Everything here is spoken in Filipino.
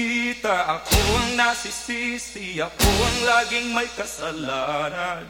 nakikita. Ako ang nasisisi Ako ang laging may kasalanan.